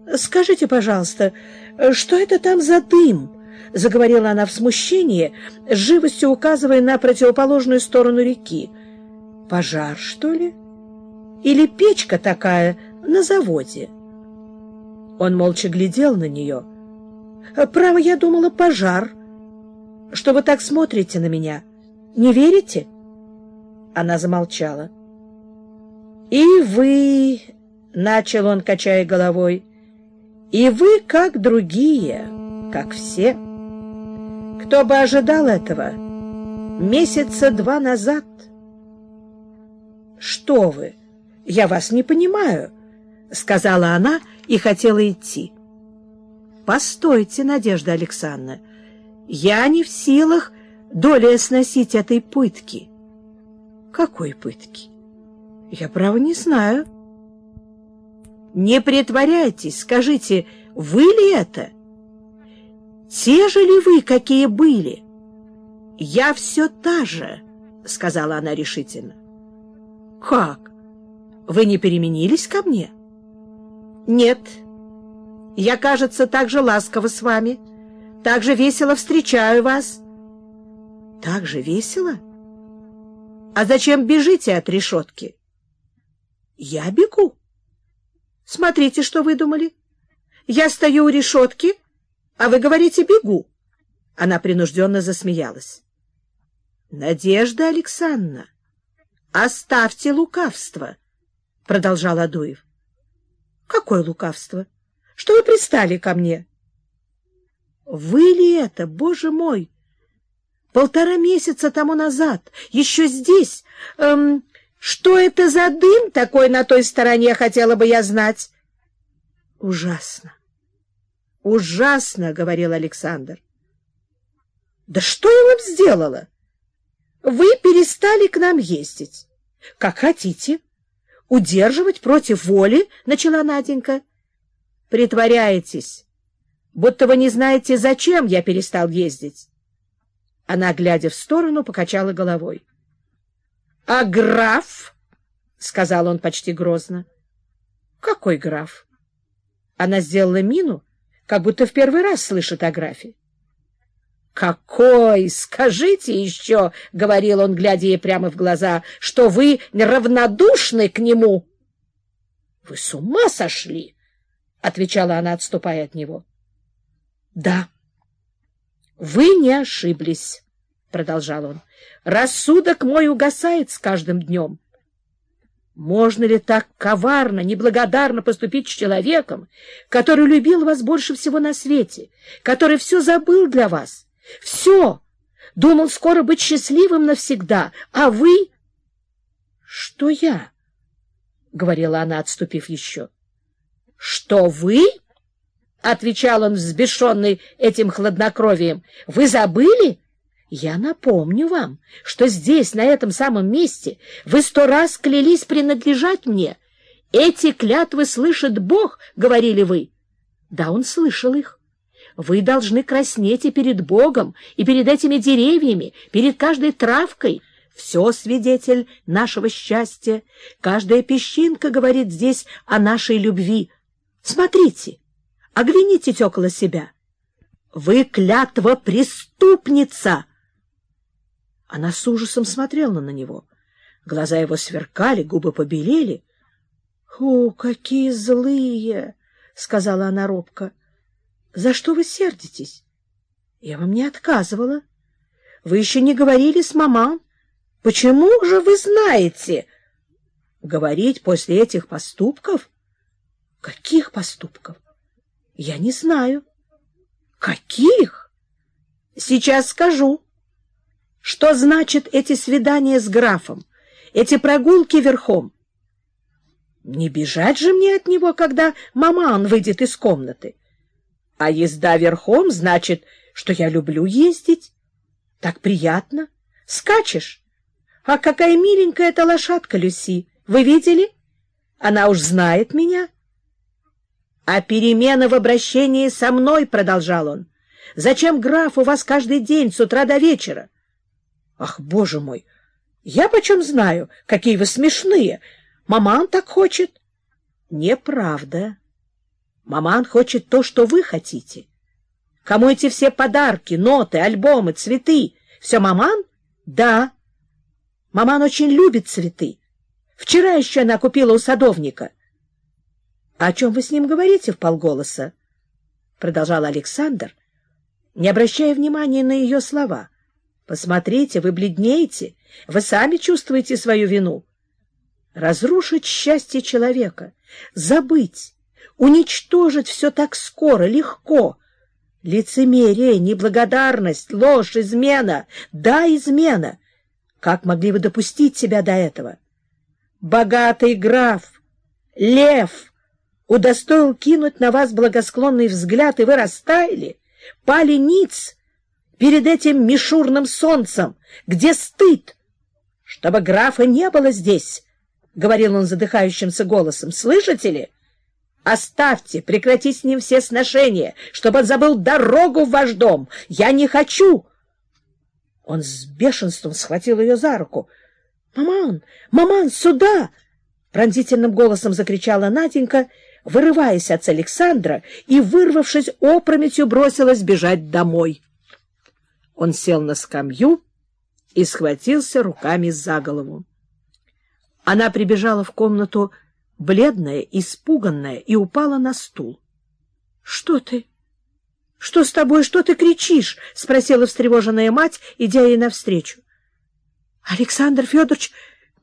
— Скажите, пожалуйста, что это там за дым? — заговорила она в смущении, живостью указывая на противоположную сторону реки. — Пожар, что ли? Или печка такая на заводе? Он молча глядел на нее. — Право, я думала, пожар. Что вы так смотрите на меня? Не верите? Она замолчала. — И вы... — начал он, качая головой, — и вы, как другие, как все. Кто бы ожидал этого месяца два назад? Что вы? Я вас не понимаю, сказала она и хотела идти. Постойте, Надежда Александровна, я не в силах долей сносить этой пытки. Какой пытки? Я, право, не знаю. Не притворяйтесь, скажите, вы ли это? Те же ли вы, какие были? Я все та же, сказала она решительно. Как? Вы не переменились ко мне? Нет. Я, кажется, так же ласково с вами, так же весело встречаю вас. Так же весело? А зачем бежите от решетки? Я бегу. Смотрите, что выдумали. Я стою у решетки, а вы говорите «бегу». Она принужденно засмеялась. — Надежда Александровна, оставьте лукавство, — продолжал Адуев. — Какое лукавство? Что вы пристали ко мне? — Вы ли это, боже мой? Полтора месяца тому назад, еще здесь, эм, что это за дым такой на той стороне, хотела бы я знать? — Ужасно. — Ужасно, — говорил Александр. — Да что я вам сделала? Вы перестали к нам ездить. — Как хотите. Удерживать против воли, — начала Наденька. — Притворяетесь, будто вы не знаете, зачем я перестал ездить. Она, глядя в сторону, покачала головой. —— А граф? — сказал он почти грозно. — Какой граф? Она сделала мину, как будто в первый раз слышит о графе. — Какой? Скажите еще, — говорил он, глядя ей прямо в глаза, — что вы неравнодушны к нему. — Вы с ума сошли? — отвечала она, отступая от него. — Да, вы не ошиблись, — продолжал он. Рассудок мой угасает с каждым днем. Можно ли так коварно, неблагодарно поступить с человеком, который любил вас больше всего на свете, который все забыл для вас, все, думал скоро быть счастливым навсегда, а вы... — Что я? — говорила она, отступив еще. — Что вы? — отвечал он, взбешенный этим хладнокровием. — Вы забыли? Я напомню вам, что здесь, на этом самом месте, вы сто раз клялись принадлежать мне. Эти клятвы слышит Бог, — говорили вы. Да, он слышал их. Вы должны краснеть и перед Богом, и перед этими деревьями, перед каждой травкой. Все свидетель нашего счастья. Каждая песчинка говорит здесь о нашей любви. Смотрите, оглянитесь около себя. Вы клятва преступница! Она с ужасом смотрела на него. Глаза его сверкали, губы побелели. — О, какие злые! — сказала она робко. — За что вы сердитесь? Я вам не отказывала. Вы еще не говорили с маман. Почему же вы знаете? Говорить после этих поступков? Каких поступков? Я не знаю. Каких? Сейчас скажу. Что значит эти свидания с графом, эти прогулки верхом? Не бежать же мне от него, когда маман выйдет из комнаты. А езда верхом значит, что я люблю ездить. Так приятно. Скачешь. А какая миленькая эта лошадка, Люси. Вы видели? Она уж знает меня. А перемена в обращении со мной, — продолжал он. Зачем граф у вас каждый день с утра до вечера? Ах, боже мой! Я почем знаю, какие вы смешные. Маман так хочет. Неправда. Маман хочет то, что вы хотите. Кому эти все подарки, ноты, альбомы, цветы? Все маман? Да. Маман очень любит цветы. Вчера еще она купила у садовника. — О чем вы с ним говорите в полголоса? — продолжал Александр, не обращая внимания на ее слова. — Посмотрите, вы бледнеете, вы сами чувствуете свою вину. Разрушить счастье человека, забыть, уничтожить все так скоро, легко. Лицемерие, неблагодарность, ложь, измена. Да, измена. Как могли вы допустить себя до этого? Богатый граф, лев, удостоил кинуть на вас благосклонный взгляд, и вы растаяли, пали ниц перед этим мишурным солнцем, где стыд, чтобы графа не было здесь, — говорил он задыхающимся голосом. — Слышите ли? Оставьте, прекратите с ним все сношения, чтобы он забыл дорогу в ваш дом. Я не хочу! Он с бешенством схватил ее за руку. — Маман! Маман, сюда! — пронзительным голосом закричала Наденька, вырываясь от Александра и, вырвавшись опрометью, бросилась бежать домой. Он сел на скамью и схватился руками за голову. Она прибежала в комнату, бледная, испуганная, и упала на стул. — Что ты? Что с тобой? Что ты кричишь? — спросила встревоженная мать, идя ей навстречу. — Александр Федорович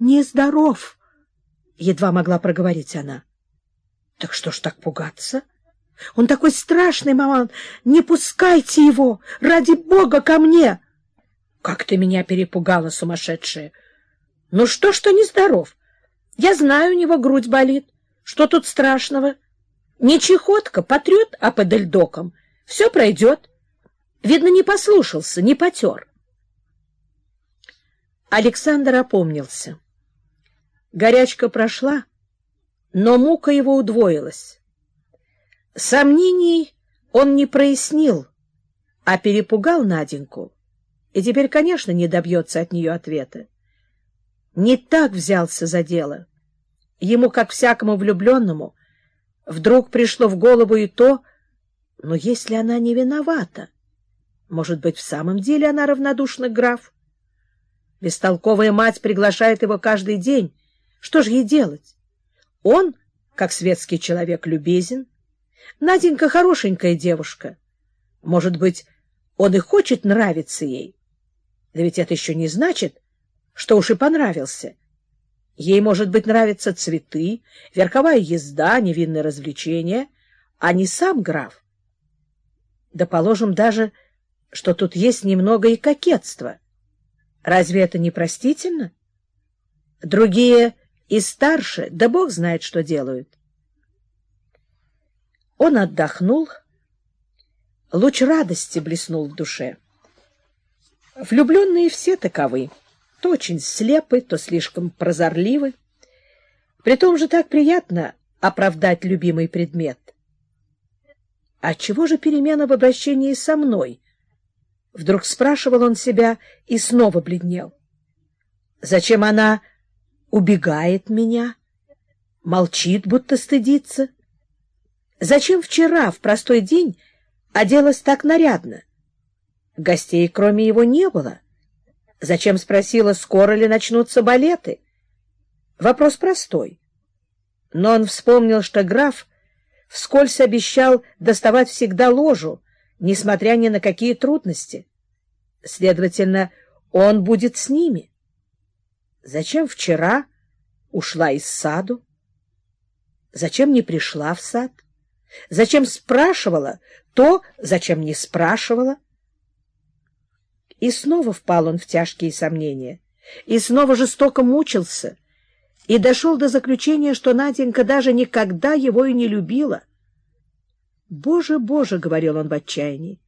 нездоров, — едва могла проговорить она. — Так что ж так пугаться? Он такой страшный, маман! Не пускайте его! Ради бога, ко мне! — Как ты меня перепугала, сумасшедшая! — ну что, что нездоров? Я знаю, у него грудь болит. Что тут страшного? Не чехотка, потрет аподельдоком. Все пройдет. Видно, не послушался, не потер. Александр опомнился. Горячка прошла, но мука его удвоилась. Сомнений он не прояснил, а перепугал Наденьку, и теперь, конечно, не добьется от нее ответа не так взялся за дело. Ему, как всякому влюбленному, вдруг пришло в голову и то, но если она не виновата, может быть, в самом деле она равнодушна к графу? Бестолковая мать приглашает его каждый день. Что же ей делать? Он, как светский человек, любезен. Наденька хорошенькая девушка. Может быть, он и хочет нравиться ей. Да ведь это еще не значит, что уж и понравился. Ей, может быть, нравятся цветы, верховая езда, невинные развлечения, а не сам граф. Да положим даже, что тут есть немного и кокетства. Разве это не простительно? Другие и старше, да бог знает, что делают. Он отдохнул, луч радости блеснул в душе. Влюбленные все таковы то очень слепы, то слишком прозорливы. Притом же так приятно оправдать любимый предмет. А чего же перемена в обращении со мной? Вдруг спрашивал он себя и снова бледнел. Зачем она убегает меня, молчит, будто стыдится? Зачем вчера, в простой день, оделась так нарядно? Гостей, кроме его, не было. Зачем спросила, скоро ли начнутся балеты? Вопрос простой. Но он вспомнил, что граф вскользь обещал доставать всегда ложу, несмотря ни на какие трудности. Следовательно, он будет с ними. Зачем вчера ушла из саду? Зачем не пришла в сад? Зачем спрашивала то, зачем не спрашивала? И снова впал он в тяжкие сомнения, и снова жестоко мучился, и дошел до заключения, что Наденька даже никогда его и не любила. «Боже, Боже!» — говорил он в отчаянии.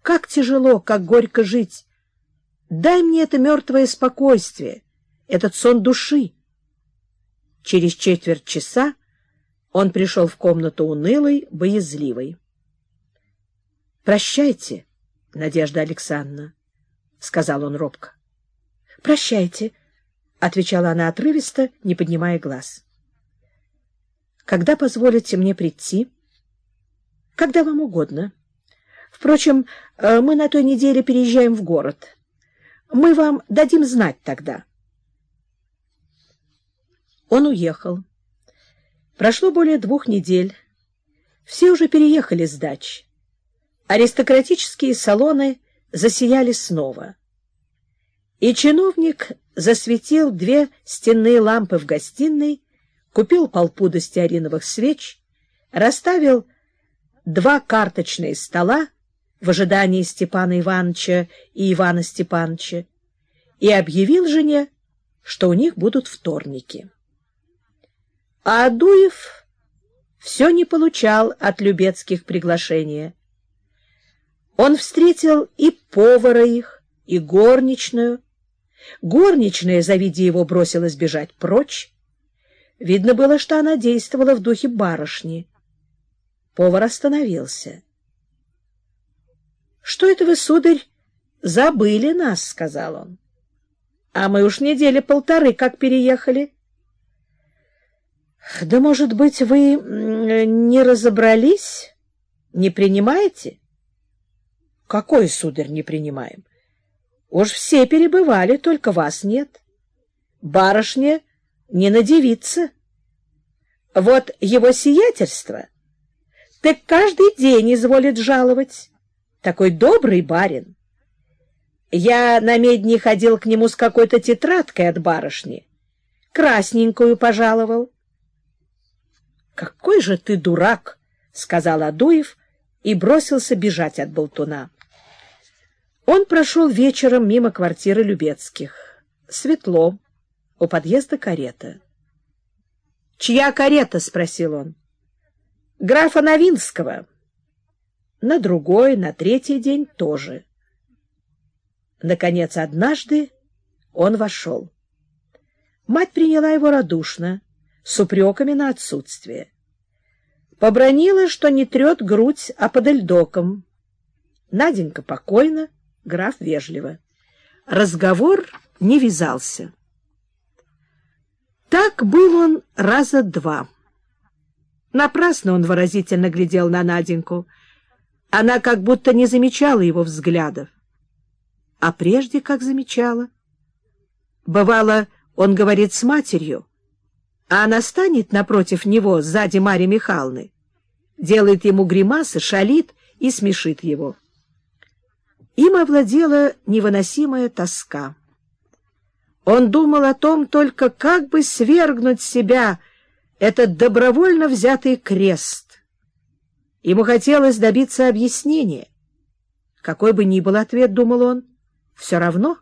«Как тяжело, как горько жить! Дай мне это мертвое спокойствие, этот сон души!» Через четверть часа он пришел в комнату унылый, боязливый. «Прощайте, Надежда Александровна!» — сказал он робко. — Прощайте, — отвечала она отрывисто, не поднимая глаз. — Когда позволите мне прийти? — Когда вам угодно. Впрочем, э, мы на той неделе переезжаем в город. Мы вам дадим знать тогда. Он уехал. Прошло более двух недель. Все уже переехали с дач. Аристократические салоны засияли снова. И чиновник засветил две стенные лампы в гостиной, купил полпуда стеариновых свеч, расставил два карточные стола в ожидании Степана Ивановича и Ивана Степановича и объявил жене, что у них будут вторники. А Адуев все не получал от Любецких приглашения. Он встретил и повара их, и горничную. Горничная, завидя его, бросилась бежать прочь. Видно было, что она действовала в духе барышни. Повар остановился. — Что это вы, сударь, забыли нас? — сказал он. — А мы уж недели полторы как переехали. — Да, может быть, вы не разобрались? Не принимаете? — Какой, сударь, не принимаем? Уж все перебывали, только вас нет. Барышня не надевится. Вот его сиятельство так каждый день изволит жаловать. Такой добрый барин. Я на медне ходил к нему с какой-то тетрадкой от барышни. Красненькую пожаловал. — же ты дурак! — сказал Адуев и бросился бежать от болтуна. Он прошел вечером мимо квартиры Любецких. Светло. У подъезда карета. — Чья карета? — спросил он графа Новинского. На другой, на третий день тоже. Наконец, однажды он вошел. Мать приняла его радушно, с упреками на отсутствие. Побронила, что не трет грудь, а под эльдоком. Наденька покойно, граф вежливо. Разговор не вязался. Так был он раза два. Напрасно он выразительно глядел на Наденьку. Она как будто не замечала его взглядов. А прежде как замечала. Бывало, он говорит с матерью, а она станет напротив него, сзади Марьи Михайловны, делает ему гримасы, шалит и смешит его. Им овладела невыносимая тоска. Он думал о том только, как бы свергнуть себя — этот добровольно взятый крест. Ему хотелось добиться объяснения. Какой бы ни был ответ, думал он, все равно,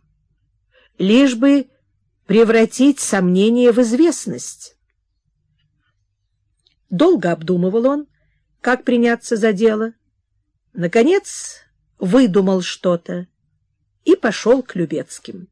лишь бы превратить сомнение в известность. Долго обдумывал он, как приняться за дело. Наконец выдумал что-то и пошел к Любецким.